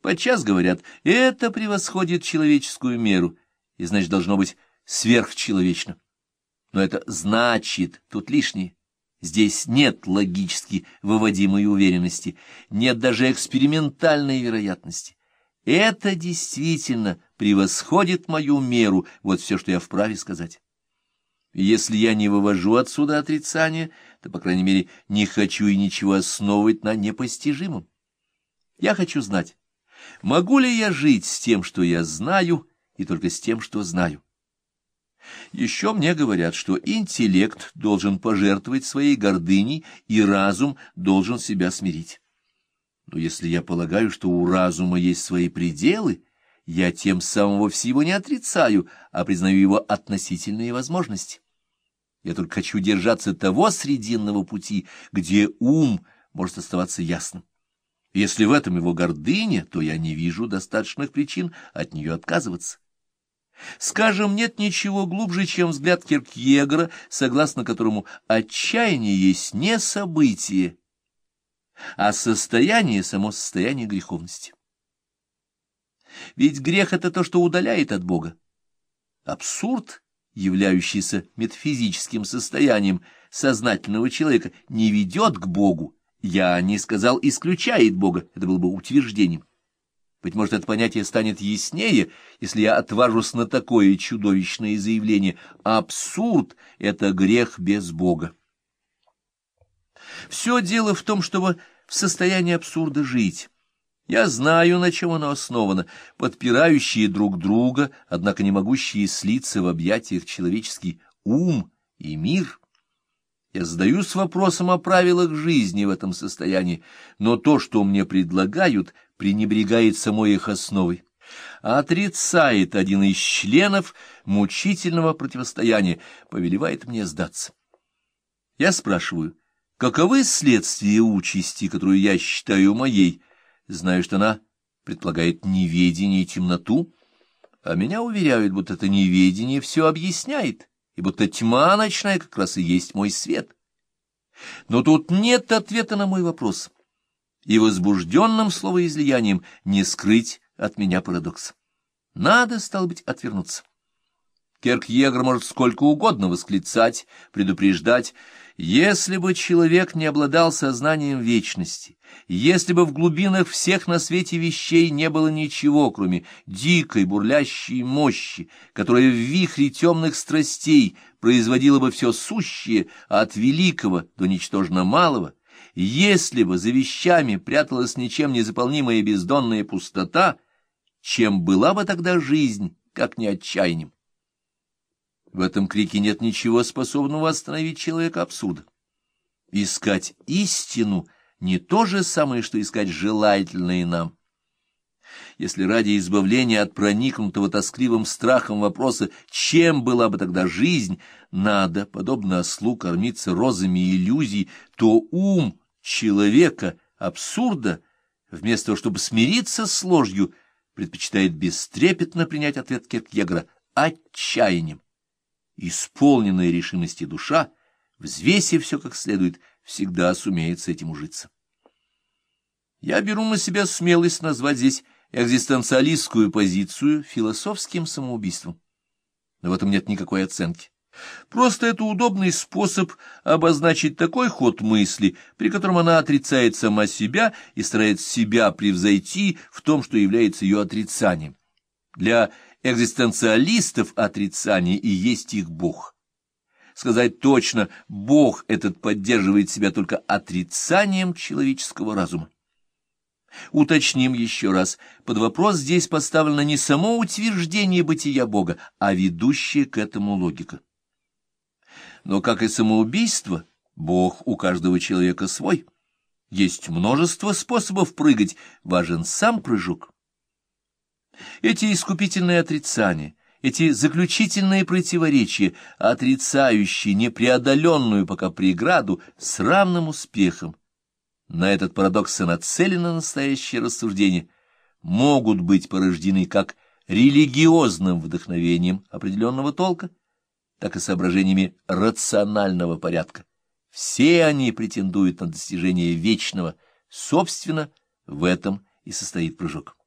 Подчас говорят, это превосходит человеческую меру, и, значит, должно быть сверхчеловечно. Но это значит, тут лишнее. Здесь нет логически выводимой уверенности, нет даже экспериментальной вероятности. Это действительно превосходит мою меру, вот все, что я вправе сказать. Если я не вывожу отсюда отрицания, то, по крайней мере, не хочу и ничего основывать на непостижимом. Я хочу знать, могу ли я жить с тем, что я знаю, и только с тем, что знаю. Еще мне говорят, что интеллект должен пожертвовать своей гордыней, и разум должен себя смирить. Но если я полагаю, что у разума есть свои пределы, я тем самым вовсе его не отрицаю, а признаю его относительные возможности. Я только хочу держаться того срединного пути, где ум может оставаться ясным. Если в этом его гордыня, то я не вижу достаточных причин от нее отказываться. Скажем, нет ничего глубже, чем взгляд Киркьегора, согласно которому отчаяние есть не событие, а состояние — само состояние греховности. Ведь грех — это то, что удаляет от Бога. Абсурд, являющийся метафизическим состоянием сознательного человека, не ведет к Богу. Я не сказал «исключает Бога», это было бы утверждением. Быть может, это понятие станет яснее, если я отважусь на такое чудовищное заявление. Абсурд — это грех без Бога. Все дело в том, чтобы в состоянии абсурда жить. Я знаю, на чем оно основано, подпирающие друг друга, однако не могущие слиться в объятиях человеческий ум и мир. Я задаюсь вопросом о правилах жизни в этом состоянии, но то, что мне предлагают, пренебрегает самой их основой, а отрицает один из членов мучительного противостояния, повелевает мне сдаться. Я спрашиваю, каковы следствия участи, которую я считаю моей, знаю, что она предполагает неведение и темноту, а меня уверяют, будто это неведение все объясняет, и будто тьма ночная как раз и есть мой свет. Но тут нет ответа на мой вопрос, и возбужденным словоизлиянием не скрыть от меня парадокс. Надо, стало быть, отвернуться. Керкьегер может сколько угодно восклицать, предупреждать, если бы человек не обладал сознанием вечности, если бы в глубинах всех на свете вещей не было ничего, кроме дикой бурлящей мощи, которая в вихре темных страстей производила бы все сущее от великого до ничтожно малого, если бы за вещами пряталась ничем не заполнимая бездонная пустота, чем была бы тогда жизнь, как не отчаянием? В этом крике нет ничего способного остановить человека абсурда. Искать истину — не то же самое, что искать желательное нам. Если ради избавления от проникнутого тоскливым страхом вопроса, чем была бы тогда жизнь, надо, подобно ослу, кормиться розами иллюзий, то ум человека, абсурда, вместо того, чтобы смириться с ложью, предпочитает бестрепетно принять ответ Киркегора отчаянием исполненная решимости душа, взвесив все как следует, всегда сумеет с этим ужиться. Я беру на себя смелость назвать здесь экзистенциалистскую позицию философским самоубийством. Но в этом нет никакой оценки. Просто это удобный способ обозначить такой ход мысли, при котором она отрицает сама себя и старается себя превзойти в том, что является ее отрицанием. Для экзистенциалистов отрицание и есть их Бог. Сказать точно, Бог этот поддерживает себя только отрицанием человеческого разума. Уточним еще раз, под вопрос здесь поставлено не само утверждение бытия Бога, а ведущая к этому логика. Но, как и самоубийство, Бог у каждого человека свой. Есть множество способов прыгать, важен сам прыжок. Эти искупительные отрицания, эти заключительные противоречия, отрицающие непреодоленную пока преграду с равным успехом, на этот парадокс и нацелено настоящее рассуждение, могут быть порождены как религиозным вдохновением определенного толка, так и соображениями рационального порядка. Все они претендуют на достижение вечного, собственно, в этом и состоит прыжок.